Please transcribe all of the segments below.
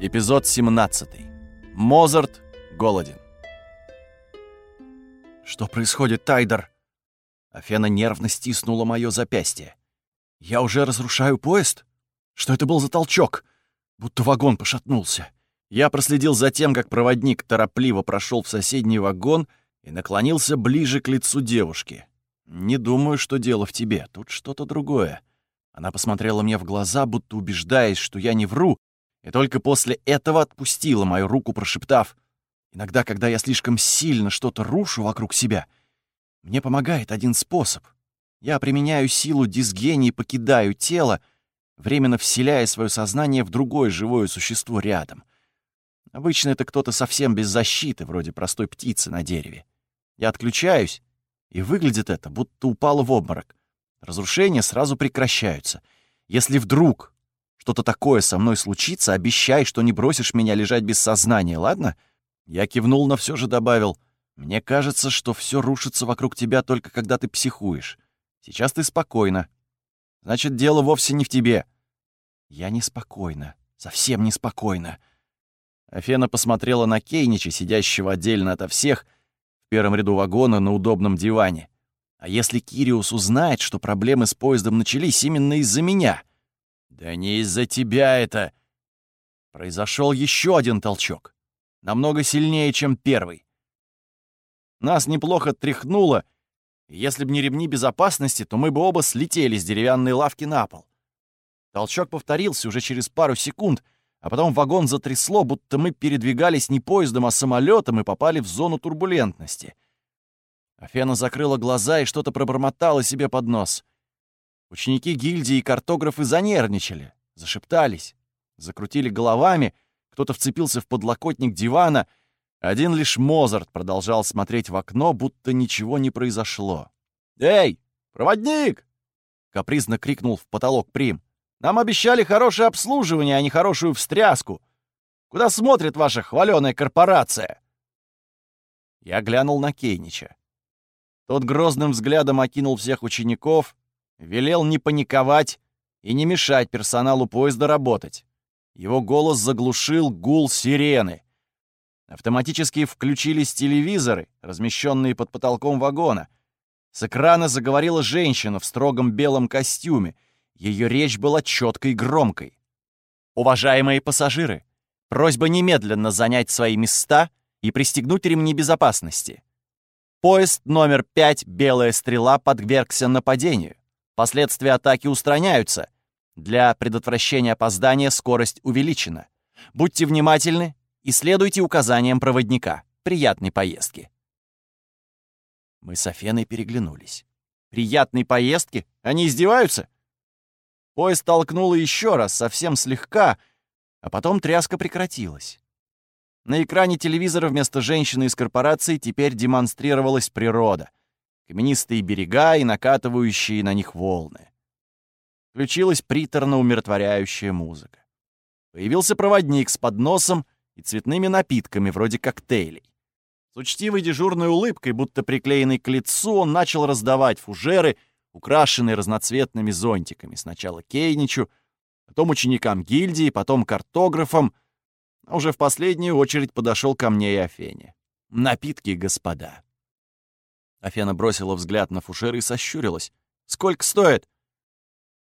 Эпизод 17. Мозарт голоден. Что происходит, Тайдер? Афена нервно стиснула мое запястье. Я уже разрушаю поезд? Что это был за толчок? Будто вагон пошатнулся. Я проследил за тем, как проводник торопливо прошел в соседний вагон и наклонился ближе к лицу девушки. «Не думаю, что дело в тебе. Тут что-то другое». Она посмотрела мне в глаза, будто убеждаясь, что я не вру, и только после этого отпустила мою руку, прошептав, «Иногда, когда я слишком сильно что-то рушу вокруг себя, мне помогает один способ. Я применяю силу дисгении покидаю тело, временно вселяя свое сознание в другое живое существо рядом. Обычно это кто-то совсем без защиты, вроде простой птицы на дереве. Я отключаюсь, и выглядит это, будто упало в обморок. Разрушения сразу прекращаются. Если вдруг что-то такое со мной случится, обещай, что не бросишь меня лежать без сознания, ладно? Я кивнул, но все же добавил. Мне кажется, что все рушится вокруг тебя только когда ты психуешь. Сейчас ты спокойна. Значит, дело вовсе не в тебе. Я неспокойна, совсем неспокойна. Афена посмотрела на Кейнича, сидящего отдельно ото всех, в первом ряду вагона на удобном диване. А если Кириус узнает, что проблемы с поездом начались именно из-за меня? Да не из-за тебя это. Произошел еще один толчок. Намного сильнее, чем первый. Нас неплохо тряхнуло, и если б не ремни безопасности, то мы бы оба слетели с деревянной лавки на пол. Толчок повторился уже через пару секунд, а потом вагон затрясло, будто мы передвигались не поездом, а самолетом и попали в зону турбулентности. Афена закрыла глаза и что-то пробормотала себе под нос. Ученики гильдии и картографы занервничали, зашептались, закрутили головами, кто-то вцепился в подлокотник дивана. Один лишь Мозарт продолжал смотреть в окно, будто ничего не произошло. «Эй, проводник!» — капризно крикнул в потолок Прим. Нам обещали хорошее обслуживание, а не хорошую встряску. Куда смотрит ваша хваленая корпорация?» Я глянул на Кейнича. Тот грозным взглядом окинул всех учеников, велел не паниковать и не мешать персоналу поезда работать. Его голос заглушил гул сирены. Автоматически включились телевизоры, размещенные под потолком вагона. С экрана заговорила женщина в строгом белом костюме, ее речь была четкой и громкой. «Уважаемые пассажиры, просьба немедленно занять свои места и пристегнуть ремни безопасности. Поезд номер 5 «Белая стрела» подвергся нападению. Последствия атаки устраняются. Для предотвращения опоздания скорость увеличена. Будьте внимательны и следуйте указаниям проводника. Приятной поездки. Мы с Афеной переглянулись. Приятной поездки? Они издеваются? Поезд толкнуло еще раз, совсем слегка, а потом тряска прекратилась. На экране телевизора вместо женщины из корпорации теперь демонстрировалась природа. Каменистые берега и накатывающие на них волны. Включилась приторно-умиротворяющая музыка. Появился проводник с подносом и цветными напитками, вроде коктейлей. С учтивой дежурной улыбкой, будто приклеенной к лицу, он начал раздавать фужеры — украшенный разноцветными зонтиками, сначала Кейничу, потом ученикам гильдии, потом картографам, а уже в последнюю очередь подошел ко мне и Афене. «Напитки, господа». Афена бросила взгляд на фушер и сощурилась. «Сколько стоит?»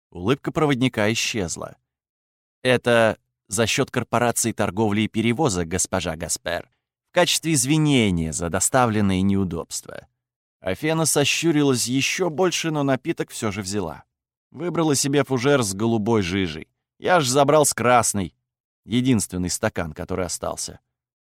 Улыбка проводника исчезла. «Это за счет корпорации торговли и перевоза, госпожа Гаспер, в качестве извинения за доставленные неудобства. Афена сощурилась еще больше, но напиток все же взяла. Выбрала себе фужер с голубой жижей. Я ж забрал с красной. Единственный стакан, который остался.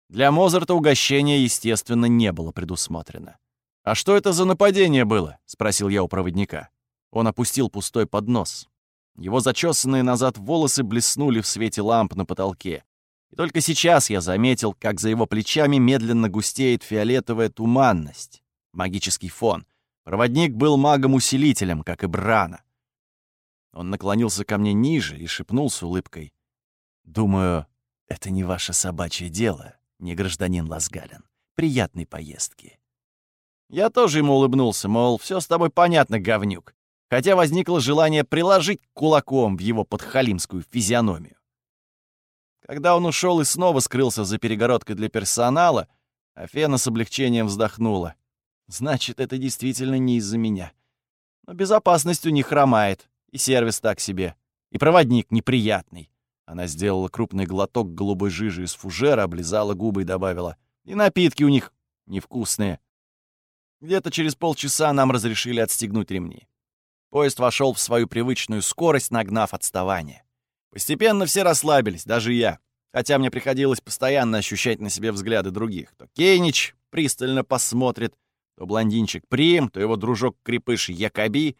Для Мозарта угощение, естественно, не было предусмотрено. «А что это за нападение было?» — спросил я у проводника. Он опустил пустой поднос. Его зачесанные назад волосы блеснули в свете ламп на потолке. И только сейчас я заметил, как за его плечами медленно густеет фиолетовая туманность магический фон. Проводник был магом-усилителем, как и Брана. Он наклонился ко мне ниже и шепнул с улыбкой. «Думаю, это не ваше собачье дело, не гражданин Лазгалин. Приятной поездки». Я тоже ему улыбнулся, мол, все с тобой понятно, говнюк. Хотя возникло желание приложить кулаком в его подхалимскую физиономию. Когда он ушел и снова скрылся за перегородкой для персонала, Афена с облегчением вздохнула. Значит, это действительно не из-за меня. Но безопасность у них хромает, и сервис так себе, и проводник неприятный. Она сделала крупный глоток голубой жижи из фужера, облизала губы и добавила. И напитки у них невкусные. Где-то через полчаса нам разрешили отстегнуть ремни. Поезд вошел в свою привычную скорость, нагнав отставание. Постепенно все расслабились, даже я. Хотя мне приходилось постоянно ощущать на себе взгляды других. То Кейнич пристально посмотрит, то блондинчик Прим, то его дружок-крепыш Якоби,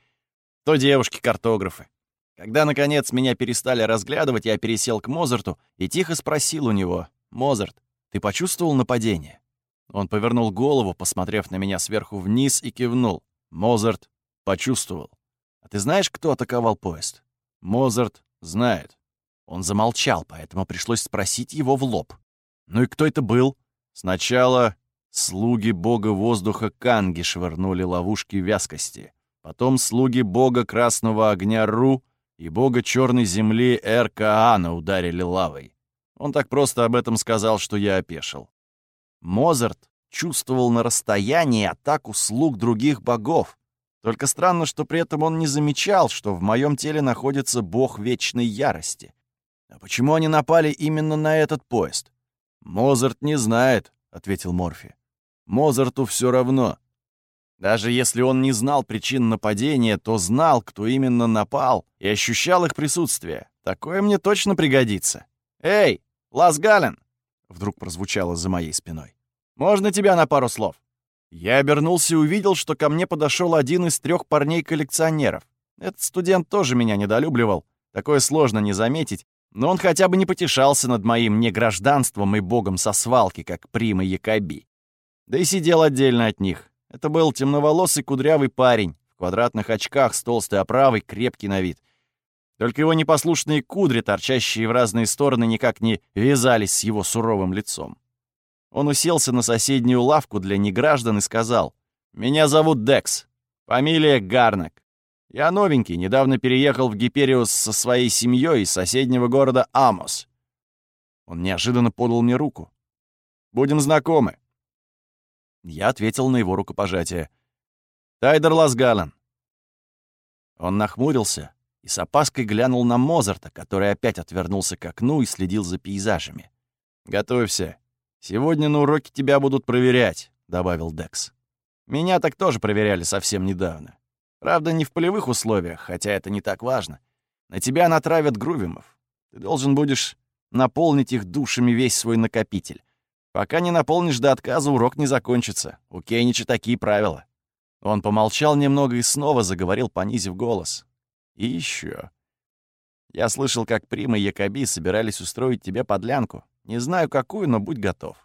то девушки-картографы. Когда, наконец, меня перестали разглядывать, я пересел к Мозарту и тихо спросил у него, «Мозарт, ты почувствовал нападение?» Он повернул голову, посмотрев на меня сверху вниз, и кивнул. «Мозарт почувствовал. А ты знаешь, кто атаковал поезд?» «Мозарт знает». Он замолчал, поэтому пришлось спросить его в лоб. «Ну и кто это был?» «Сначала слуги бога воздуха Канги швырнули ловушки вязкости. Потом слуги бога красного огня Ру и бога черной земли Эркаана ударили лавой. Он так просто об этом сказал, что я опешил. Мозарт чувствовал на расстоянии атаку слуг других богов. Только странно, что при этом он не замечал, что в моем теле находится бог вечной ярости. А почему они напали именно на этот поезд? «Мозарт не знает», — ответил Морфи. «Мозарту все равно. Даже если он не знал причин нападения, то знал, кто именно напал, и ощущал их присутствие. Такое мне точно пригодится. «Эй, Лас Гален!» — вдруг прозвучало за моей спиной. «Можно тебя на пару слов?» Я обернулся и увидел, что ко мне подошел один из трех парней-коллекционеров. Этот студент тоже меня недолюбливал. Такое сложно не заметить, но он хотя бы не потешался над моим негражданством и богом со свалки, как Прима Якоби. Да и сидел отдельно от них. Это был темноволосый кудрявый парень, в квадратных очках с толстой оправой, крепкий на вид. Только его непослушные кудри, торчащие в разные стороны, никак не вязались с его суровым лицом. Он уселся на соседнюю лавку для неграждан и сказал, «Меня зовут Декс, фамилия Гарнак. Я новенький, недавно переехал в Гипериус со своей семьей из соседнего города Амос». Он неожиданно подал мне руку. «Будем знакомы. Я ответил на его рукопожатие. «Тайдер Ласгален». Он нахмурился и с опаской глянул на Мозарта, который опять отвернулся к окну и следил за пейзажами. «Готовься. Сегодня на уроке тебя будут проверять», — добавил Декс. «Меня так тоже проверяли совсем недавно. Правда, не в полевых условиях, хотя это не так важно. На тебя натравят грувимов. Ты должен будешь наполнить их душами весь свой накопитель. Пока не наполнишь до отказа, урок не закончится. У Кейнича такие правила. Он помолчал немного и снова заговорил, понизив голос. И еще. Я слышал, как Прима и Якоби собирались устроить тебе подлянку. Не знаю, какую, но будь готов.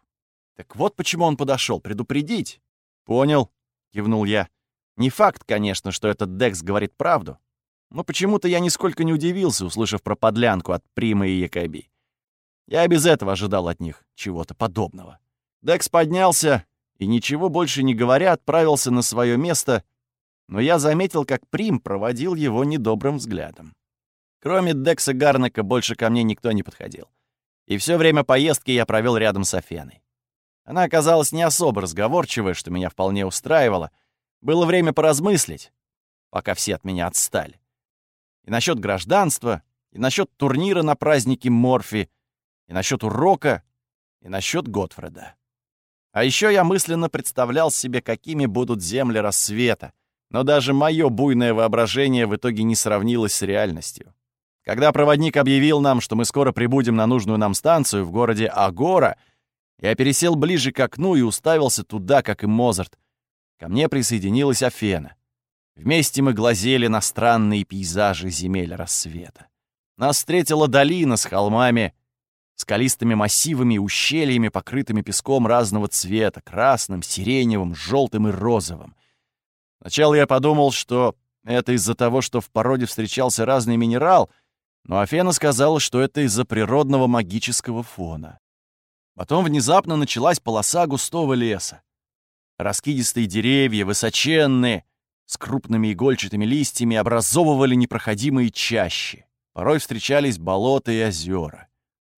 Так вот почему он подошел, предупредить. Понял, кивнул я. Не факт, конечно, что этот Декс говорит правду. Но почему-то я нисколько не удивился, услышав про подлянку от Примы и Якоби. Я без этого ожидал от них чего-то подобного. Декс поднялся и, ничего больше не говоря, отправился на свое место, но я заметил, как Прим проводил его недобрым взглядом. Кроме Декса Гарнака больше ко мне никто не подходил. И все время поездки я провел рядом с Афеной. Она оказалась не особо разговорчивой, что меня вполне устраивало. Было время поразмыслить, пока все от меня отстали. И насчет гражданства, и насчет турнира на празднике Морфи, и насчет урока, и насчет Готфреда. А еще я мысленно представлял себе, какими будут земли рассвета, но даже мое буйное воображение в итоге не сравнилось с реальностью. Когда проводник объявил нам, что мы скоро прибудем на нужную нам станцию в городе Агора, я пересел ближе к окну и уставился туда, как и Мозарт. Ко мне присоединилась Афена. Вместе мы глазели на странные пейзажи земель рассвета. Нас встретила долина с холмами скалистыми массивами и ущельями, покрытыми песком разного цвета, красным, сиреневым, желтым и розовым. Сначала я подумал, что это из-за того, что в породе встречался разный минерал, но Афена сказала, что это из-за природного магического фона. Потом внезапно началась полоса густого леса. Раскидистые деревья, высоченные, с крупными игольчатыми листьями, образовывали непроходимые чащи. Порой встречались болота и озера.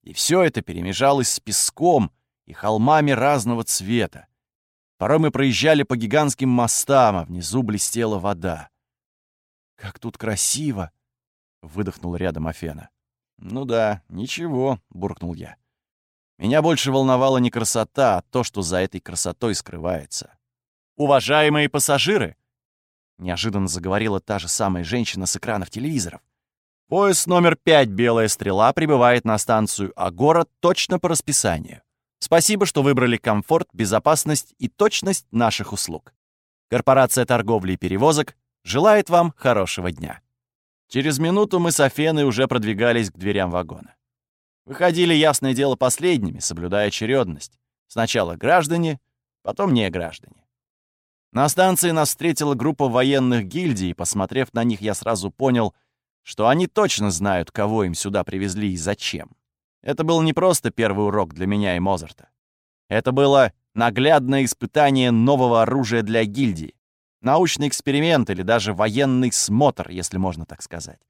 И все это перемежалось с песком и холмами разного цвета. Порой мы проезжали по гигантским мостам, а внизу блестела вода. «Как тут красиво!» — выдохнул рядом Афена. «Ну да, ничего», — буркнул я. Меня больше волновала не красота, а то, что за этой красотой скрывается. «Уважаемые пассажиры!» — неожиданно заговорила та же самая женщина с экранов телевизоров. «Поезд номер пять «Белая стрела» прибывает на станцию Агора точно по расписанию. Спасибо, что выбрали комфорт, безопасность и точность наших услуг. Корпорация торговли и перевозок желает вам хорошего дня». Через минуту мы с Афеной уже продвигались к дверям вагона. Выходили, ясное дело, последними, соблюдая очередность. Сначала граждане, потом не граждане. На станции нас встретила группа военных гильдий, и, посмотрев на них, я сразу понял, что они точно знают, кого им сюда привезли и зачем. Это был не просто первый урок для меня и Мозарта. Это было наглядное испытание нового оружия для гильдии научный эксперимент или даже военный смотр, если можно так сказать.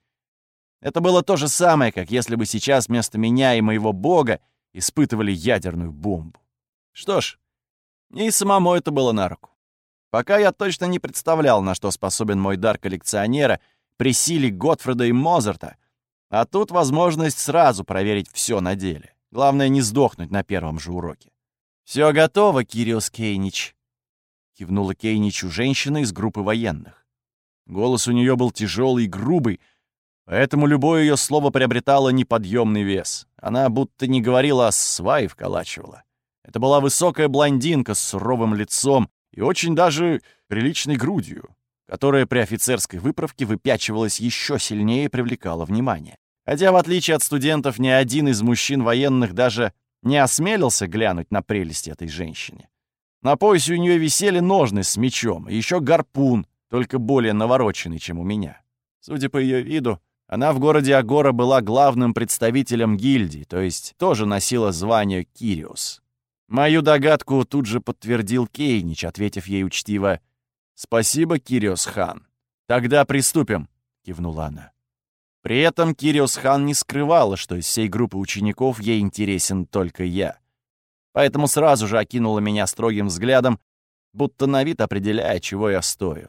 Это было то же самое, как если бы сейчас вместо меня и моего бога испытывали ядерную бомбу. Что ж, и самому это было на руку. Пока я точно не представлял, на что способен мой дар коллекционера при силе Готфреда и Мозарта, а тут возможность сразу проверить все на деле. Главное, не сдохнуть на первом же уроке. «Все готово, Кириос Кейнич», кивнула Кейничу женщина из группы военных. Голос у нее был тяжелый и грубый, поэтому любое ее слово приобретало неподъемный вес. Она будто не говорила, а сваи вколачивала. Это была высокая блондинка с суровым лицом и очень даже приличной грудью, которая при офицерской выправке выпячивалась еще сильнее и привлекала внимание. Хотя, в отличие от студентов, ни один из мужчин военных даже не осмелился глянуть на прелесть этой женщины. На поясе у нее висели ножны с мечом, и еще гарпун, только более навороченный, чем у меня. Судя по ее виду, она в городе Агора была главным представителем гильдии, то есть тоже носила звание Кириус. Мою догадку тут же подтвердил Кейнич, ответив ей учтиво «Спасибо, Кириус хан. Тогда приступим», — кивнула она. При этом Кириус хан не скрывала, что из всей группы учеников ей интересен только я поэтому сразу же окинула меня строгим взглядом, будто на вид определяя, чего я стою.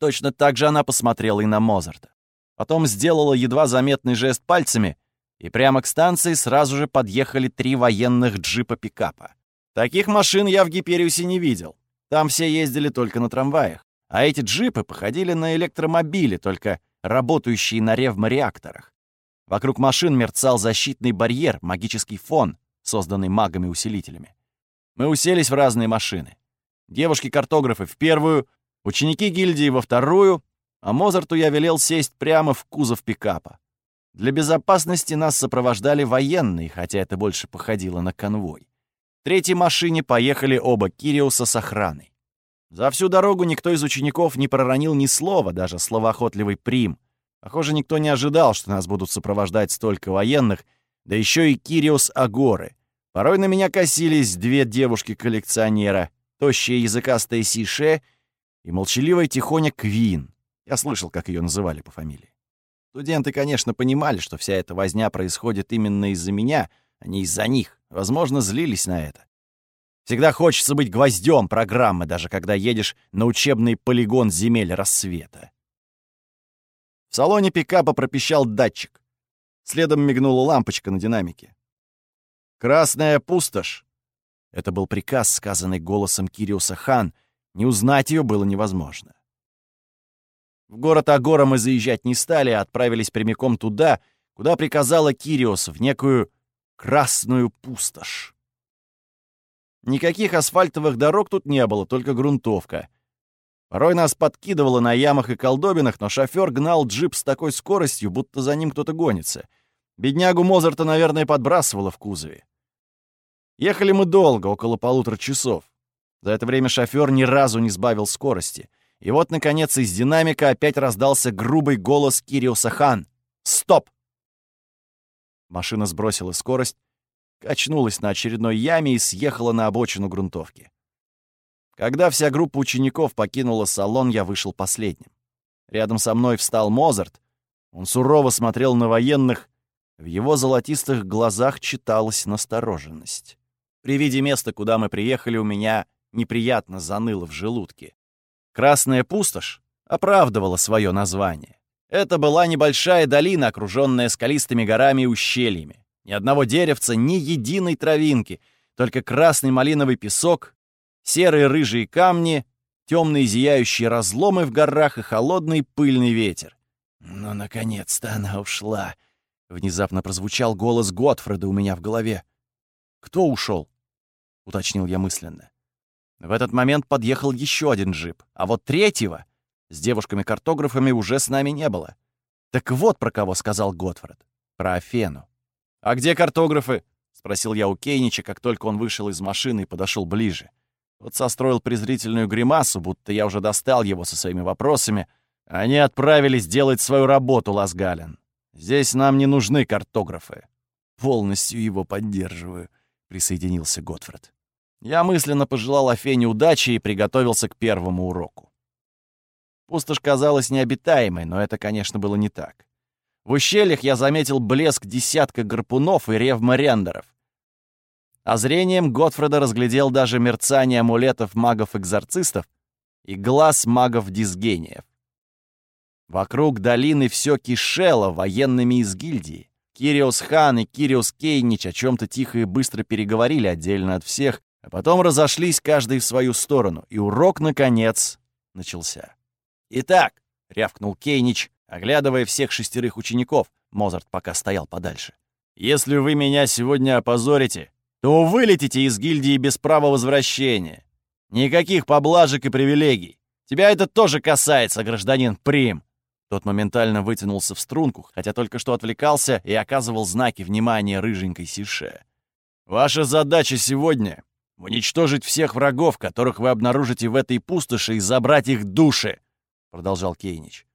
Точно так же она посмотрела и на Мозарта. Потом сделала едва заметный жест пальцами, и прямо к станции сразу же подъехали три военных джипа-пикапа. Таких машин я в Гипериусе не видел. Там все ездили только на трамваях. А эти джипы походили на электромобили, только работающие на ревмореакторах. Вокруг машин мерцал защитный барьер, магический фон, созданный магами-усилителями. Мы уселись в разные машины. Девушки-картографы в первую, ученики гильдии во вторую, а Мозарту я велел сесть прямо в кузов пикапа. Для безопасности нас сопровождали военные, хотя это больше походило на конвой. Третьей машине поехали оба Кириуса с охраной. За всю дорогу никто из учеников не проронил ни слова, даже словоохотливый Прим. Похоже, никто не ожидал, что нас будут сопровождать столько военных, да еще и Кириус Агоры. Порой на меня косились две девушки-коллекционера, тощая языкастая Сише и молчаливая тихоня Квин. Я слышал, как ее называли по фамилии. Студенты, конечно, понимали, что вся эта возня происходит именно из-за меня, не из-за них. Возможно, злились на это. Всегда хочется быть гвоздем программы, даже когда едешь на учебный полигон земель рассвета. В салоне пикапа пропищал датчик. Следом мигнула лампочка на динамике. «Красная пустошь!» Это был приказ, сказанный голосом Кириуса Хан. Не узнать ее было невозможно. В город Агора мы заезжать не стали, а отправились прямиком туда, куда приказала Кириус, в некую красную пустошь. Никаких асфальтовых дорог тут не было, только грунтовка. Порой нас подкидывало на ямах и колдобинах, но шофер гнал джип с такой скоростью, будто за ним кто-то гонится. Беднягу Мозарта, наверное, подбрасывало в кузове. Ехали мы долго, около полутора часов. За это время шофер ни разу не сбавил скорости. И вот, наконец, из динамика опять раздался грубый голос Кириуса Хан. «Стоп!» Машина сбросила скорость, качнулась на очередной яме и съехала на обочину грунтовки. Когда вся группа учеников покинула салон, я вышел последним. Рядом со мной встал Мозарт. Он сурово смотрел на военных, В его золотистых глазах читалась настороженность. При виде места, куда мы приехали, у меня неприятно заныло в желудке. Красная пустошь оправдывала свое название. Это была небольшая долина, окруженная скалистыми горами и ущельями. Ни одного деревца, ни единой травинки, только красный малиновый песок, серые рыжие камни, темные зияющие разломы в горах и холодный пыльный ветер. «Ну, наконец-то она ушла!» — внезапно прозвучал голос Готфреда у меня в голове. «Кто ушел? уточнил я мысленно. В этот момент подъехал еще один джип, а вот третьего с девушками-картографами уже с нами не было. Так вот про кого сказал Готфред. Про Афену. «А где картографы?» — спросил я у Кейнича, как только он вышел из машины и подошел ближе. Вот состроил презрительную гримасу, будто я уже достал его со своими вопросами. Они отправились делать свою работу, Ласгален. Здесь нам не нужны картографы. Полностью его поддерживаю, — присоединился Готфред. Я мысленно пожелал Афене удачи и приготовился к первому уроку. Пустошь казалась необитаемой, но это, конечно, было не так. В ущельях я заметил блеск десятка гарпунов и рев морендеров. А зрением Готфреда разглядел даже мерцание амулетов магов-экзорцистов и глаз магов-дисгениев. Вокруг долины все кишело военными из гильдии. Кириос Хан и Кириос Кейнич о чем-то тихо и быстро переговорили отдельно от всех, а потом разошлись каждый в свою сторону, и урок, наконец, начался. «Итак», — рявкнул Кейнич, оглядывая всех шестерых учеников, Мозарт пока стоял подальше, «если вы меня сегодня опозорите, то вылетите из гильдии без права возвращения. Никаких поблажек и привилегий. Тебя это тоже касается, гражданин Прим». Тот моментально вытянулся в струнку, хотя только что отвлекался и оказывал знаки внимания рыженькой Сише. «Ваша задача сегодня уничтожить всех врагов, которых вы обнаружите в этой пустоши, и забрать их души», — продолжал Кейнич.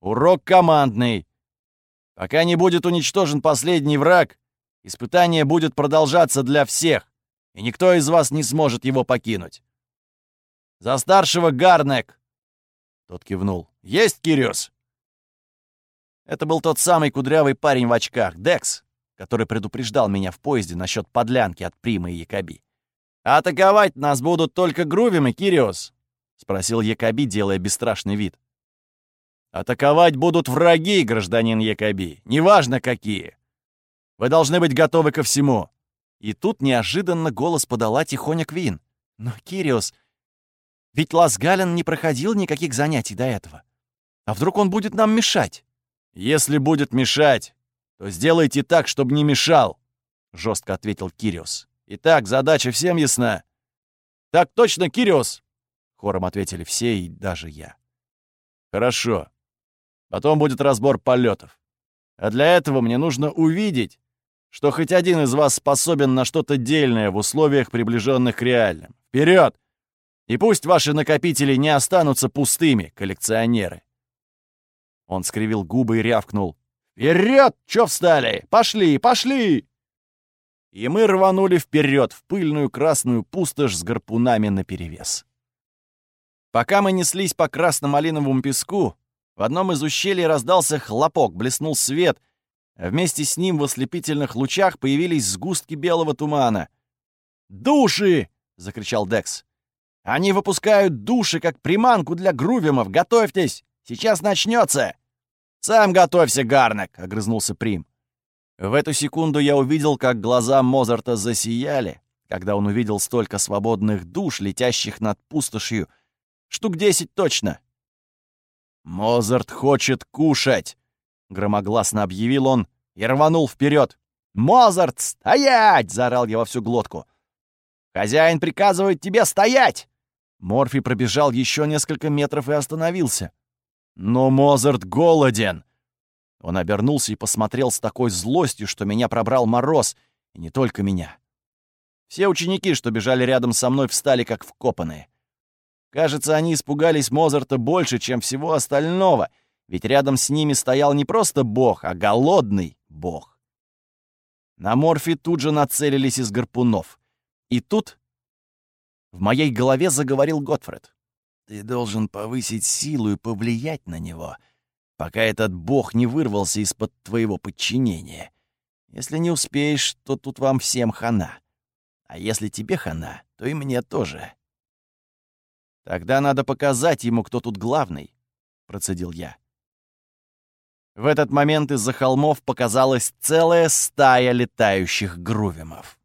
«Урок командный. Пока не будет уничтожен последний враг, испытание будет продолжаться для всех, и никто из вас не сможет его покинуть. За старшего Гарнек!» Тот кивнул. «Есть, Кириос?» Это был тот самый кудрявый парень в очках, Декс, который предупреждал меня в поезде насчет подлянки от Примы и Якоби. «Атаковать нас будут только Грувим и Кириос», — спросил Якоби, делая бесстрашный вид. «Атаковать будут враги, гражданин Якоби, неважно какие. Вы должны быть готовы ко всему». И тут неожиданно голос подала тихоня Квин. «Но, Кириос, ведь Ласгален не проходил никаких занятий до этого. А вдруг он будет нам мешать?» «Если будет мешать, то сделайте так, чтобы не мешал», — жестко ответил Кириос. Итак, задача всем ясна?» «Так точно, Кириос!» — хором ответили все и даже я. «Хорошо. Потом будет разбор полетов. А для этого мне нужно увидеть, что хоть один из вас способен на что-то дельное в условиях, приближенных к реальным. Вперед! И пусть ваши накопители не останутся пустыми, коллекционеры!» Он скривил губы и рявкнул. «Вперед! Чё встали? Пошли, пошли!» и мы рванули вперед в пыльную красную пустошь с гарпунами наперевес. Пока мы неслись по красно-малиновому песку, в одном из ущелий раздался хлопок, блеснул свет, вместе с ним в ослепительных лучах появились сгустки белого тумана. «Души!» — закричал Декс. «Они выпускают души, как приманку для грувимов! Готовьтесь! Сейчас начнется!» «Сам готовься, Гарнак!» — огрызнулся Прим. В эту секунду я увидел, как глаза Мозарта засияли, когда он увидел столько свободных душ, летящих над пустошью. Штук десять точно. «Мозарт хочет кушать!» — громогласно объявил он и рванул вперед. «Мозарт, стоять!» — заорал я во всю глотку. «Хозяин приказывает тебе стоять!» Морфи пробежал еще несколько метров и остановился. «Но Мозарт голоден!» Он обернулся и посмотрел с такой злостью, что меня пробрал мороз, и не только меня. Все ученики, что бежали рядом со мной, встали как вкопанные. Кажется, они испугались Мозарта больше, чем всего остального, ведь рядом с ними стоял не просто бог, а голодный бог. На Морфи тут же нацелились из гарпунов. И тут в моей голове заговорил Готфред. «Ты должен повысить силу и повлиять на него», пока этот бог не вырвался из-под твоего подчинения. Если не успеешь, то тут вам всем хана. А если тебе хана, то и мне тоже. Тогда надо показать ему, кто тут главный, процедил я. В этот момент из-за холмов показалась целая стая летающих грувимов.